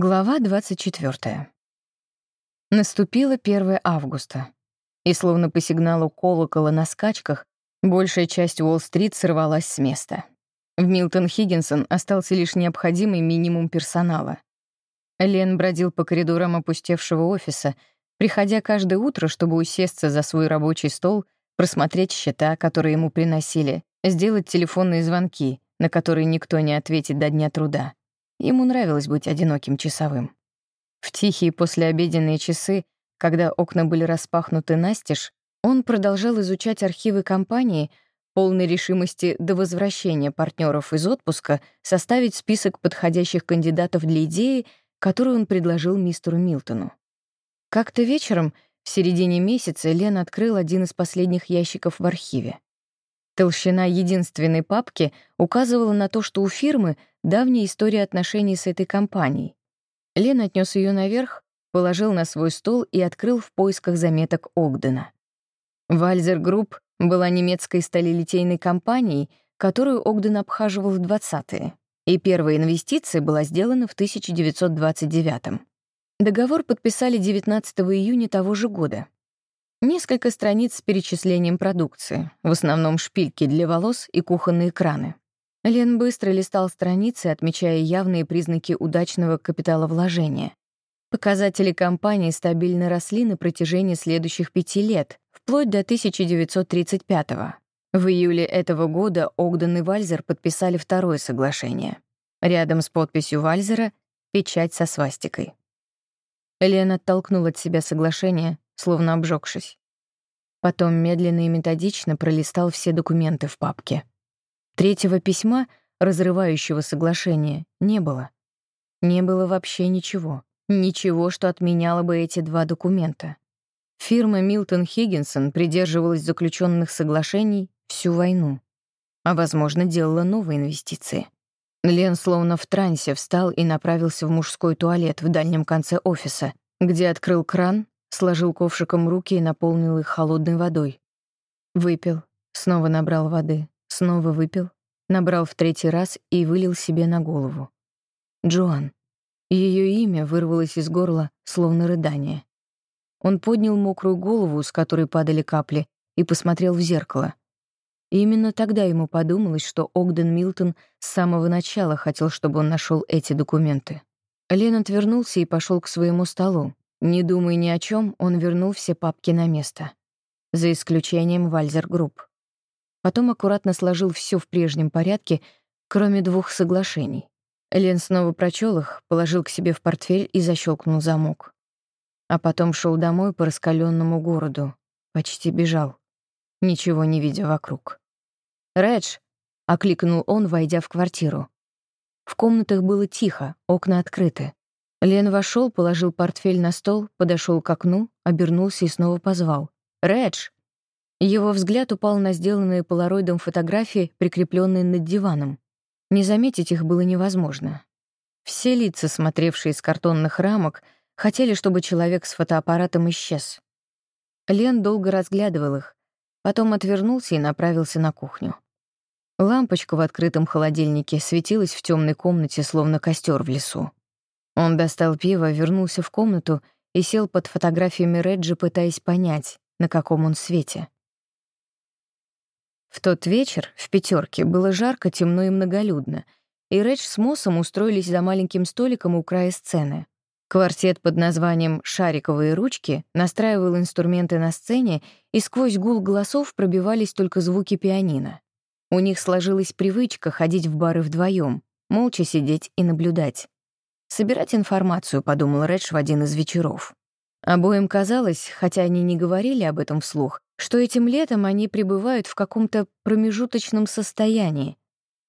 Глава 24. Наступило 1 августа, и словно по сигналу колокола на скачках, большая часть Уолл-стрит сорвалась с места. В Милтон Хиггинсон остался лишь необходимый минимум персонала. Лен бродил по коридорам опустевшего офиса, приходя каждое утро, чтобы усесться за свой рабочий стол, просмотреть счета, которые ему приносили, сделать телефонные звонки, на которые никто не ответит до дня труда. Ему нравилось быть одиноким часовым. В тихие послеобеденные часы, когда окна были распахнуты настежь, он продолжал изучать архивы компании, полной решимости до возвращения партнеров из отпуска составить список подходящих кандидатов для идеи, которую он предложил мистеру Милтону. Как-то вечером, в середине месяца, Лен открыл один из последних ящиков в архиве. Толщина единственной папки указывала на то, что у фирмы давняя история отношений с этой компанией. Лен отнес ее наверх, положил на свой стол и открыл в поисках заметок Огдена. Вальзер Групп была немецкой сталелитейной компанией, которую Огден обхаживал в 20-е, и первая инвестиция была сделана в 1929 Договор подписали 19 июня того же года. Несколько страниц с перечислением продукции, в основном шпильки для волос и кухонные краны. Лен быстро листал страницы, отмечая явные признаки удачного капиталовложения. Показатели компании стабильно росли на протяжении следующих пяти лет, вплоть до 1935 -го. В июле этого года Огден и Вальзер подписали второе соглашение. Рядом с подписью Вальзера — печать со свастикой. Лен оттолкнул от себя соглашение, словно обжегшись. Потом медленно и методично пролистал все документы в папке. Третьего письма, разрывающего соглашение, не было. Не было вообще ничего. Ничего, что отменяло бы эти два документа. Фирма Милтон Хиггинсон придерживалась заключенных соглашений всю войну, а, возможно, делала новые инвестиции. Лен словно в трансе встал и направился в мужской туалет в дальнем конце офиса, где открыл кран сложил ковшиком руки и наполнил их холодной водой. Выпил, снова набрал воды, снова выпил, набрал в третий раз и вылил себе на голову. Джоан. Ее имя вырвалось из горла, словно рыдание. Он поднял мокрую голову, с которой падали капли, и посмотрел в зеркало. И именно тогда ему подумалось, что Огден Милтон с самого начала хотел, чтобы он нашел эти документы. Лен отвернулся и пошел к своему столу. Не думая ни о чем, он вернул все папки на место. За исключением Вальзер Групп. Потом аккуратно сложил все в прежнем порядке, кроме двух соглашений. Лен снова прочел их, положил к себе в портфель и защелкнул замок. А потом шел домой по раскаленному городу. Почти бежал, ничего не видя вокруг. «Редж!» — окликнул он, войдя в квартиру. В комнатах было тихо, окна открыты. Лен вошел, положил портфель на стол, подошел к окну, обернулся и снова позвал. «Редж!» Его взгляд упал на сделанные полароидом фотографии, прикрепленные над диваном. Не заметить их было невозможно. Все лица, смотревшие из картонных рамок, хотели, чтобы человек с фотоаппаратом исчез. Лен долго разглядывал их, потом отвернулся и направился на кухню. Лампочка в открытом холодильнике светилась в темной комнате, словно костер в лесу. Он достал пиво, вернулся в комнату и сел под фотографиями Реджи, пытаясь понять, на каком он свете. В тот вечер в пятерке было жарко, темно и многолюдно, и Редж с Моссом устроились за маленьким столиком у края сцены. Квартет под названием «Шариковые ручки» настраивал инструменты на сцене, и сквозь гул голосов пробивались только звуки пианино. У них сложилась привычка ходить в бары вдвоем, молча сидеть и наблюдать. Собирать информацию, подумал Редж в один из вечеров. Обоим казалось, хотя они не говорили об этом вслух, что этим летом они пребывают в каком-то промежуточном состоянии,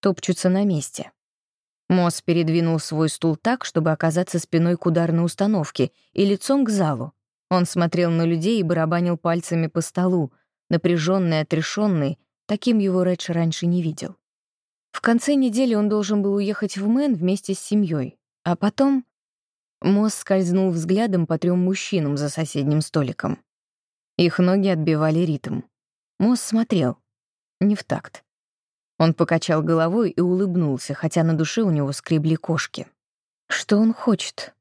топчутся на месте. Мосс передвинул свой стул так, чтобы оказаться спиной к ударной установке и лицом к залу. Он смотрел на людей и барабанил пальцами по столу, напряженный, отрешенный, таким его Редж раньше не видел. В конце недели он должен был уехать в Мэн вместе с семьей, а потом Мосс скользнул взглядом по трем мужчинам за соседним столиком. Их ноги отбивали ритм. Мосс смотрел. Не в такт. Он покачал головой и улыбнулся, хотя на душе у него скребли кошки. Что он хочет?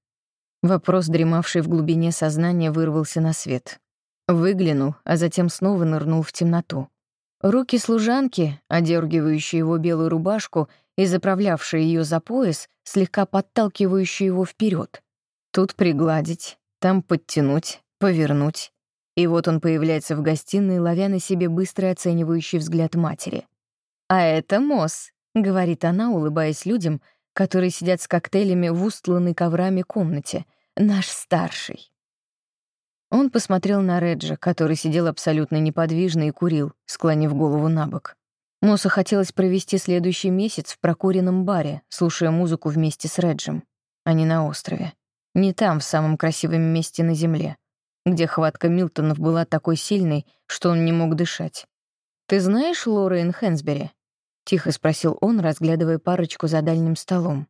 Вопрос, дремавший в глубине сознания, вырвался на свет. Выглянул, а затем снова нырнул в темноту. Руки служанки, одергивающие его белую рубашку и заправлявшие ее за пояс, слегка подталкивающие его вперед. Тут пригладить, там подтянуть, повернуть. И вот он появляется в гостиной, ловя на себе быстрый оценивающий взгляд матери. «А это Мосс», — говорит она, улыбаясь людям, которые сидят с коктейлями в устланной коврами комнате. «Наш старший». Он посмотрел на Реджа, который сидел абсолютно неподвижно и курил, склонив голову на бок. Моссу хотелось провести следующий месяц в прокуренном баре, слушая музыку вместе с Реджем, а не на острове. Не там, в самом красивом месте на Земле, где хватка Милтонов была такой сильной, что он не мог дышать. «Ты знаешь Лорен Хэнсбери?» — тихо спросил он, разглядывая парочку за дальним столом.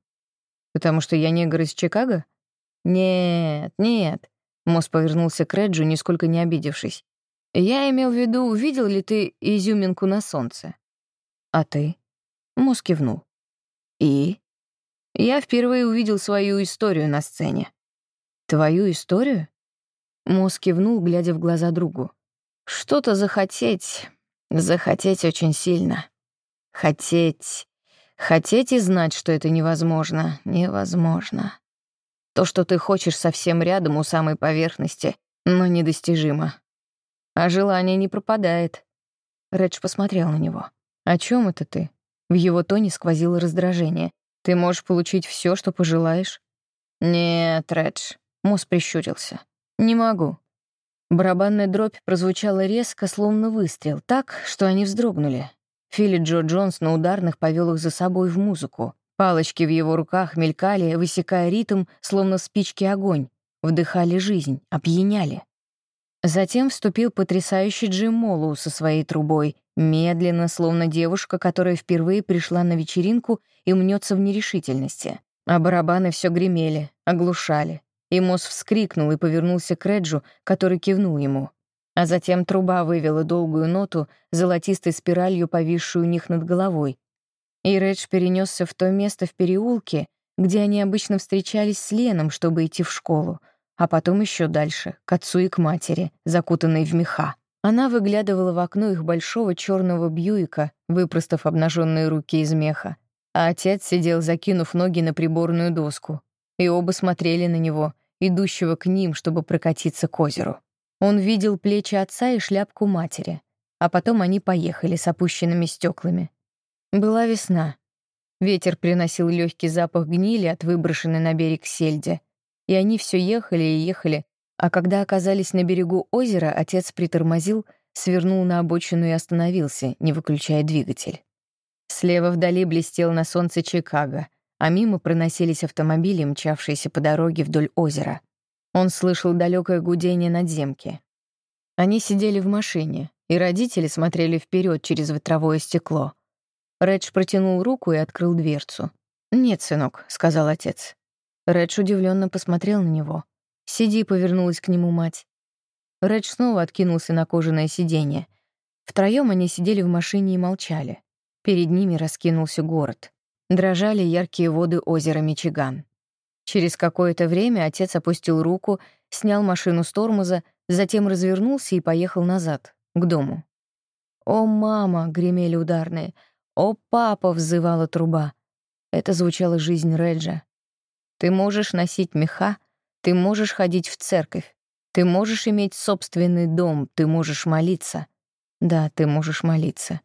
«Потому что я негр из Чикаго?» «Нет, нет», Мосс повернулся к Реджу, нисколько не обидевшись. «Я имел в виду, увидел ли ты изюминку на солнце?» «А ты?» Мосс кивнул. «И?» «Я впервые увидел свою историю на сцене». «Твою историю?» Мосс кивнул, глядя в глаза другу. «Что-то захотеть, захотеть очень сильно. Хотеть, хотеть и знать, что это невозможно, невозможно. То, что ты хочешь совсем рядом у самой поверхности, но недостижимо. А желание не пропадает. Редж посмотрел на него. «О чем это ты?» В его тоне сквозило раздражение. «Ты можешь получить все, что пожелаешь?» «Нет, Редж», — Мосс прищурился. «Не могу». Барабанная дробь прозвучала резко, словно выстрел, так, что они вздрогнули. Филли Джо Джонс на ударных повел их за собой в музыку. Палочки в его руках мелькали, высекая ритм, словно спички огонь, вдыхали жизнь, опьяняли. Затем вступил потрясающий Джим Моллоу со своей трубой, медленно, словно девушка, которая впервые пришла на вечеринку и мнется в нерешительности. А барабаны все гремели, оглушали. И Мосс вскрикнул и повернулся к Реджу, который кивнул ему. А затем труба вывела долгую ноту, золотистой спиралью, повисшую у них над головой, и Редж перенесся в то место в переулке, где они обычно встречались с Леном, чтобы идти в школу, а потом еще дальше, к отцу и к матери, закутанной в меха. Она выглядывала в окно их большого черного Бьюика, выпростав обнаженные руки из меха, а отец сидел, закинув ноги на приборную доску, и оба смотрели на него, идущего к ним, чтобы прокатиться к озеру. Он видел плечи отца и шляпку матери, а потом они поехали с опущенными стеклами. Была весна. Ветер приносил легкий запах гнили от выброшенной на берег сельди. И они все ехали и ехали, а когда оказались на берегу озера, отец притормозил, свернул на обочину и остановился, не выключая двигатель. Слева вдали блестел на солнце Чикаго, а мимо проносились автомобили, мчавшиеся по дороге вдоль озера. Он слышал далекое гудение надземки. Они сидели в машине, и родители смотрели вперед через ветровое стекло — Редж протянул руку и открыл дверцу. «Нет, сынок», — сказал отец. Редж удивленно посмотрел на него. «Сиди», — повернулась к нему мать. Редж снова откинулся на кожаное сиденье. Втроем они сидели в машине и молчали. Перед ними раскинулся город. Дрожали яркие воды озера Мичиган. Через какое-то время отец опустил руку, снял машину с тормоза, затем развернулся и поехал назад, к дому. «О, мама!» — гремели ударные — «О, папа!» — взывала труба. Это звучала жизнь Реджа. «Ты можешь носить меха, ты можешь ходить в церковь, ты можешь иметь собственный дом, ты можешь молиться. Да, ты можешь молиться.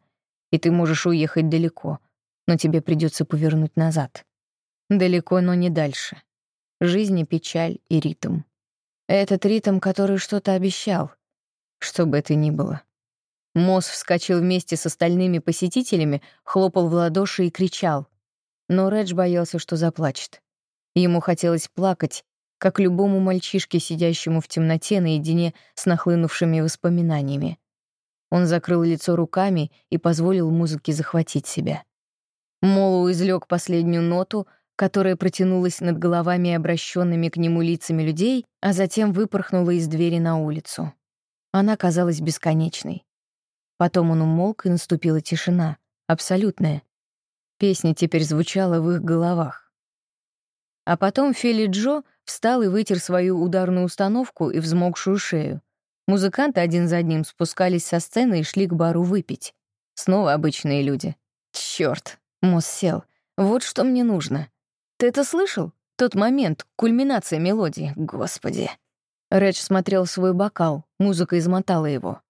И ты можешь уехать далеко, но тебе придется повернуть назад. Далеко, но не дальше. Жизнь и печаль и ритм. Этот ритм, который что-то обещал, что бы это ни было. Мосс вскочил вместе с остальными посетителями, хлопал в ладоши и кричал. Но Редж боялся, что заплачет. Ему хотелось плакать, как любому мальчишке, сидящему в темноте наедине с нахлынувшими воспоминаниями. Он закрыл лицо руками и позволил музыке захватить себя. Молу излёг последнюю ноту, которая протянулась над головами обращенными к нему лицами людей, а затем выпорхнула из двери на улицу. Она казалась бесконечной. Потом он умолк, и наступила тишина, абсолютная. Песня теперь звучала в их головах. А потом Фели Джо встал и вытер свою ударную установку и взмокшую шею. Музыканты один за одним спускались со сцены и шли к бару выпить. Снова обычные люди. Чёрт, Мосс сел. Вот что мне нужно. Ты это слышал? Тот момент, кульминация мелодии, господи. Редж смотрел свой бокал, музыка измотала его.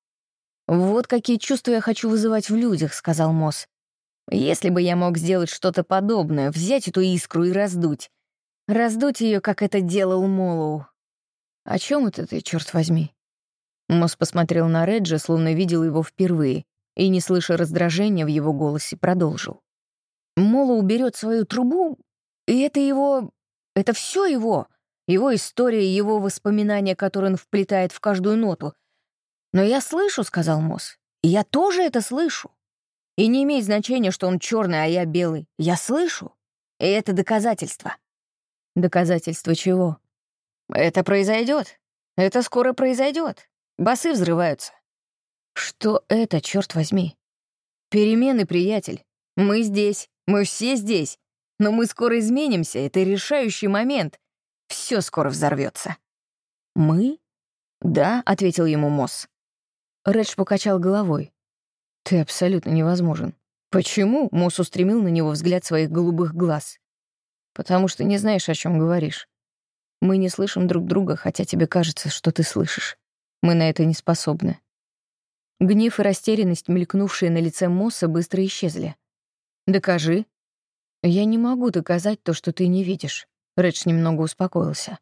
«Вот какие чувства я хочу вызывать в людях», — сказал Мосс. «Если бы я мог сделать что-то подобное, взять эту искру и раздуть. Раздуть ее, как это делал Молоу». «О чем это ты, черт возьми?» Мосс посмотрел на Реджа, словно видел его впервые, и, не слыша раздражения в его голосе, продолжил. Молоу берет свою трубу, и это его... Это все его. Его история, его воспоминания, которые он вплетает в каждую ноту. «Но я слышу», — сказал Мосс. «И я тоже это слышу. И не имеет значения, что он черный, а я белый. Я слышу. И это доказательство». «Доказательство чего?» «Это произойдет. Это скоро произойдет. Басы взрываются». «Что это, черт возьми?» «Перемены, приятель. Мы здесь. Мы все здесь. Но мы скоро изменимся. Это решающий момент. Все скоро взорвется. «Мы?» «Да», — ответил ему Мосс. Редж покачал головой. «Ты абсолютно невозможен». «Почему?» — Мосс устремил на него взгляд своих голубых глаз. «Потому что не знаешь, о чем говоришь. Мы не слышим друг друга, хотя тебе кажется, что ты слышишь. Мы на это не способны». Гнев и растерянность, мелькнувшие на лице Мосса, быстро исчезли. «Докажи». «Я не могу доказать то, что ты не видишь». Редж немного успокоился.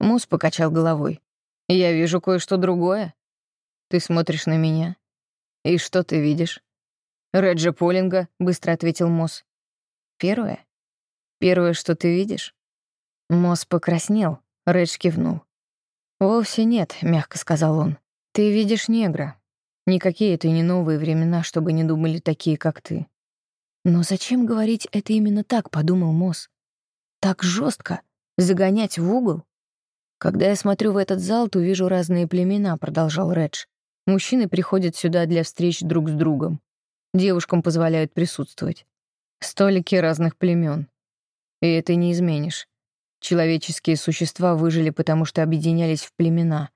Мус покачал головой. «Я вижу кое-что другое. Ты смотришь на меня. И что ты видишь?» «Реджа Полинга», — быстро ответил Мосс. «Первое? Первое, что ты видишь?» Мосс покраснел, Редж кивнул. «Вовсе нет», — мягко сказал он. «Ты видишь негра. Никакие это не новые времена, чтобы не думали такие, как ты». «Но зачем говорить это именно так?» — подумал Мосс. Так жестко загонять в угол? Когда я смотрю в этот зал, то вижу разные племена, продолжал Редж. Мужчины приходят сюда для встреч друг с другом. Девушкам позволяют присутствовать. Столики разных племен. И это не изменишь. Человеческие существа выжили, потому что объединялись в племена.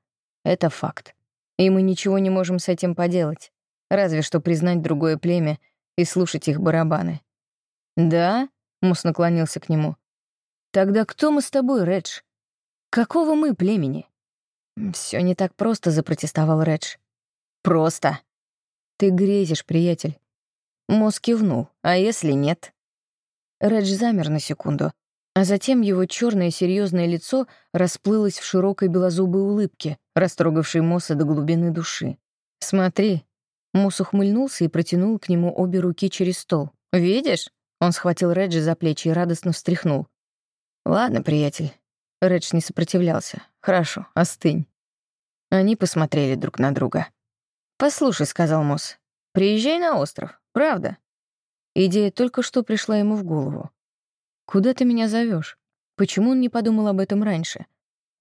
Это факт. И мы ничего не можем с этим поделать. Разве что признать другое племя и слушать их барабаны. «Да?» — Мус наклонился к нему. Тогда кто мы с тобой, Редж? Какого мы племени? Все не так просто, запротестовал Редж. Просто. Ты грезишь, приятель. Мозг кивнул. А если нет? Редж замер на секунду, а затем его черное серьезное лицо расплылось в широкой белозубой улыбке, растрогавшей Мосса до глубины души. «Смотри». Мосс ухмыльнулся и протянул к нему обе руки через стол. «Видишь?» Он схватил Реджи за плечи и радостно встряхнул. «Ладно, приятель». Редж не сопротивлялся. «Хорошо, остынь». Они посмотрели друг на друга. «Послушай», — сказал Мосс, — «приезжай на остров, правда?» Идея только что пришла ему в голову. «Куда ты меня зовешь? Почему он не подумал об этом раньше?»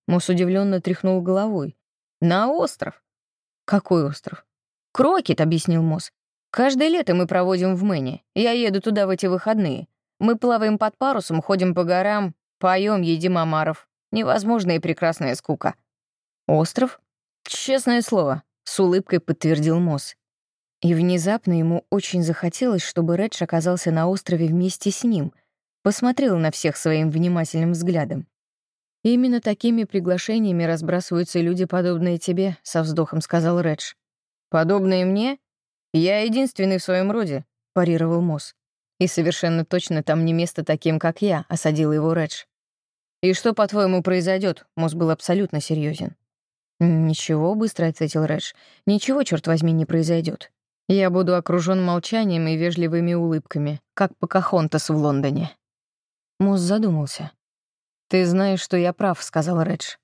Мосс удивленно тряхнул головой. «На остров». «Какой остров?» «Крокет», — объяснил Мосс. «Каждое лето мы проводим в Мэне. Я еду туда в эти выходные. Мы плаваем под парусом, ходим по горам, Поем, едим омаров. Невозможная и прекрасная скука. Остров? Честное слово, с улыбкой подтвердил Мосс. И внезапно ему очень захотелось, чтобы Редж оказался на острове вместе с ним, посмотрел на всех своим внимательным взглядом. «Именно такими приглашениями разбрасываются люди, подобные тебе», — со вздохом сказал Редж. «Подобные мне? Я единственный в своем роде», — парировал Мосс. «И совершенно точно там не место таким, как я», — осадил его Редж. «И что, по-твоему, произойдет? Мозг был абсолютно серьезен. «Ничего», — быстро ответил Редж. «Ничего, черт возьми, не произойдет. Я буду окружен молчанием и вежливыми улыбками, как Покахонтас в Лондоне». Мосс задумался. «Ты знаешь, что я прав», — сказал Редж.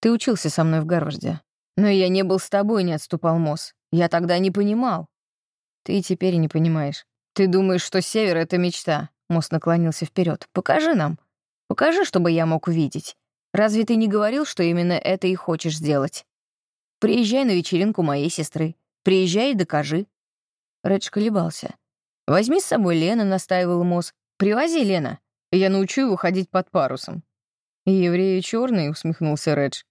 «Ты учился со мной в Гарварде. Но я не был с тобой», — не отступал Мосс. «Я тогда не понимал». «Ты теперь не понимаешь. «Ты думаешь, что север — это мечта?» Мосс наклонился вперед. «Покажи нам. Покажи, чтобы я мог увидеть. Разве ты не говорил, что именно это и хочешь сделать? Приезжай на вечеринку моей сестры. Приезжай и докажи». Редж колебался. «Возьми с собой Лена», — настаивал Мосс. «Привози Лена. Я научу его ходить под парусом. «Евреи черные», — усмехнулся Редж.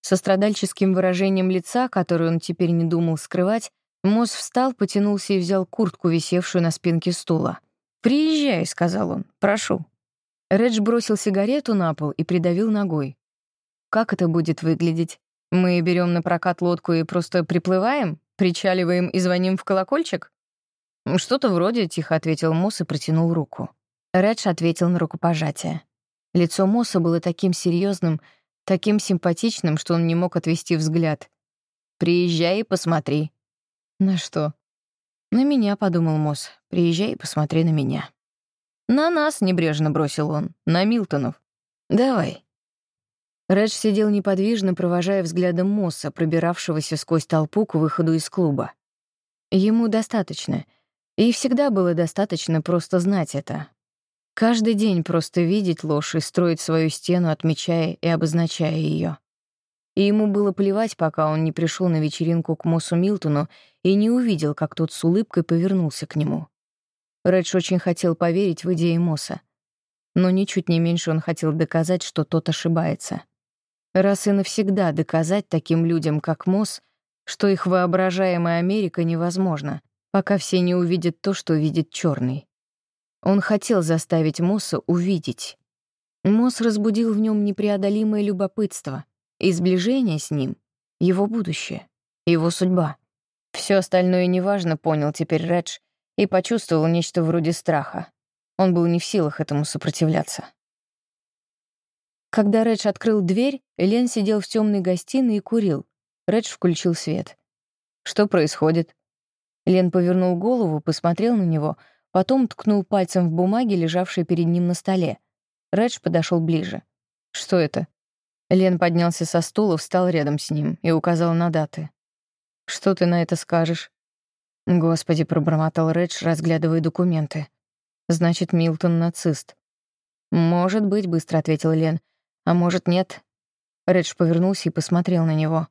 Со страдальческим выражением лица, которое он теперь не думал скрывать, Мосс встал, потянулся и взял куртку, висевшую на спинке стула. «Приезжай», — сказал он, — «прошу». Редж бросил сигарету на пол и придавил ногой. «Как это будет выглядеть? Мы берем на прокат лодку и просто приплываем, причаливаем и звоним в колокольчик?» «Что-то вроде», — тихо ответил Мосс и протянул руку. Редж ответил на рукопожатие. Лицо Мосса было таким серьезным, таким симпатичным, что он не мог отвести взгляд. «Приезжай и посмотри». «На что?» «На меня», — подумал Мосс. «Приезжай и посмотри на меня». «На нас», — небрежно бросил он. «На Милтонов». «Давай». Редж сидел неподвижно, провожая взглядом Мосса, пробиравшегося сквозь толпу к выходу из клуба. Ему достаточно. И всегда было достаточно просто знать это, Каждый день просто видеть ложь и строить свою стену, отмечая и обозначая ее. И ему было плевать, пока он не пришел на вечеринку к Моссу Милтону и не увидел, как тот с улыбкой повернулся к нему. Редж очень хотел поверить в идеи Мосса. Но ничуть не меньше он хотел доказать, что тот ошибается. Раз и навсегда доказать таким людям, как Мосс, что их воображаемая Америка невозможна, пока все не увидят то, что видит черный. Он хотел заставить Мосса увидеть. Мосс разбудил в нем непреодолимое любопытство и сближение с ним — его будущее, его судьба. Все остальное неважно, понял теперь Редж и почувствовал нечто вроде страха. Он был не в силах этому сопротивляться. Когда Редж открыл дверь, Лен сидел в темной гостиной и курил. Редж включил свет. «Что происходит?» Лен повернул голову, посмотрел на него — Потом ткнул пальцем в бумаге, лежавшей перед ним на столе. Редж подошел ближе. «Что это?» Лен поднялся со стула, встал рядом с ним и указал на даты. «Что ты на это скажешь?» «Господи», — пробормотал Редж, разглядывая документы. «Значит, Милтон нацист». «Может быть», — быстро ответил Лен. «А может, нет?» Редж повернулся и посмотрел на него.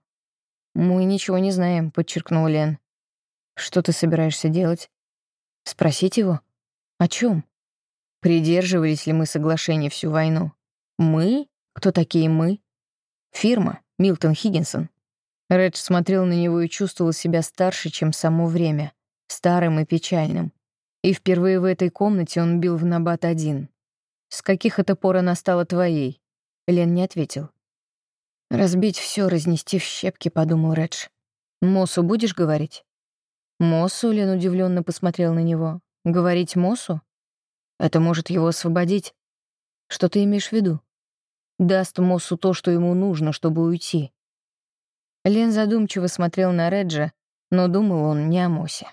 «Мы ничего не знаем», — подчеркнул Лен. «Что ты собираешься делать?» Спросить его? О чем? Придерживались ли мы соглашения всю войну? Мы? Кто такие мы? Фирма, Милтон Хиггинсон. Редж смотрел на него и чувствовал себя старше, чем само время, старым и печальным. И впервые в этой комнате он бил в набат один. «С каких это пор она стала твоей?» Лен не ответил. «Разбить все, разнести в щепки», — подумал Редж. «Мосу будешь говорить?» Моссу, Лен удивленно посмотрел на него. Говорить Моссу? Это может его освободить. Что ты имеешь в виду? Даст Моссу то, что ему нужно, чтобы уйти. Лен задумчиво смотрел на Реджа, но думал он не о Моссе.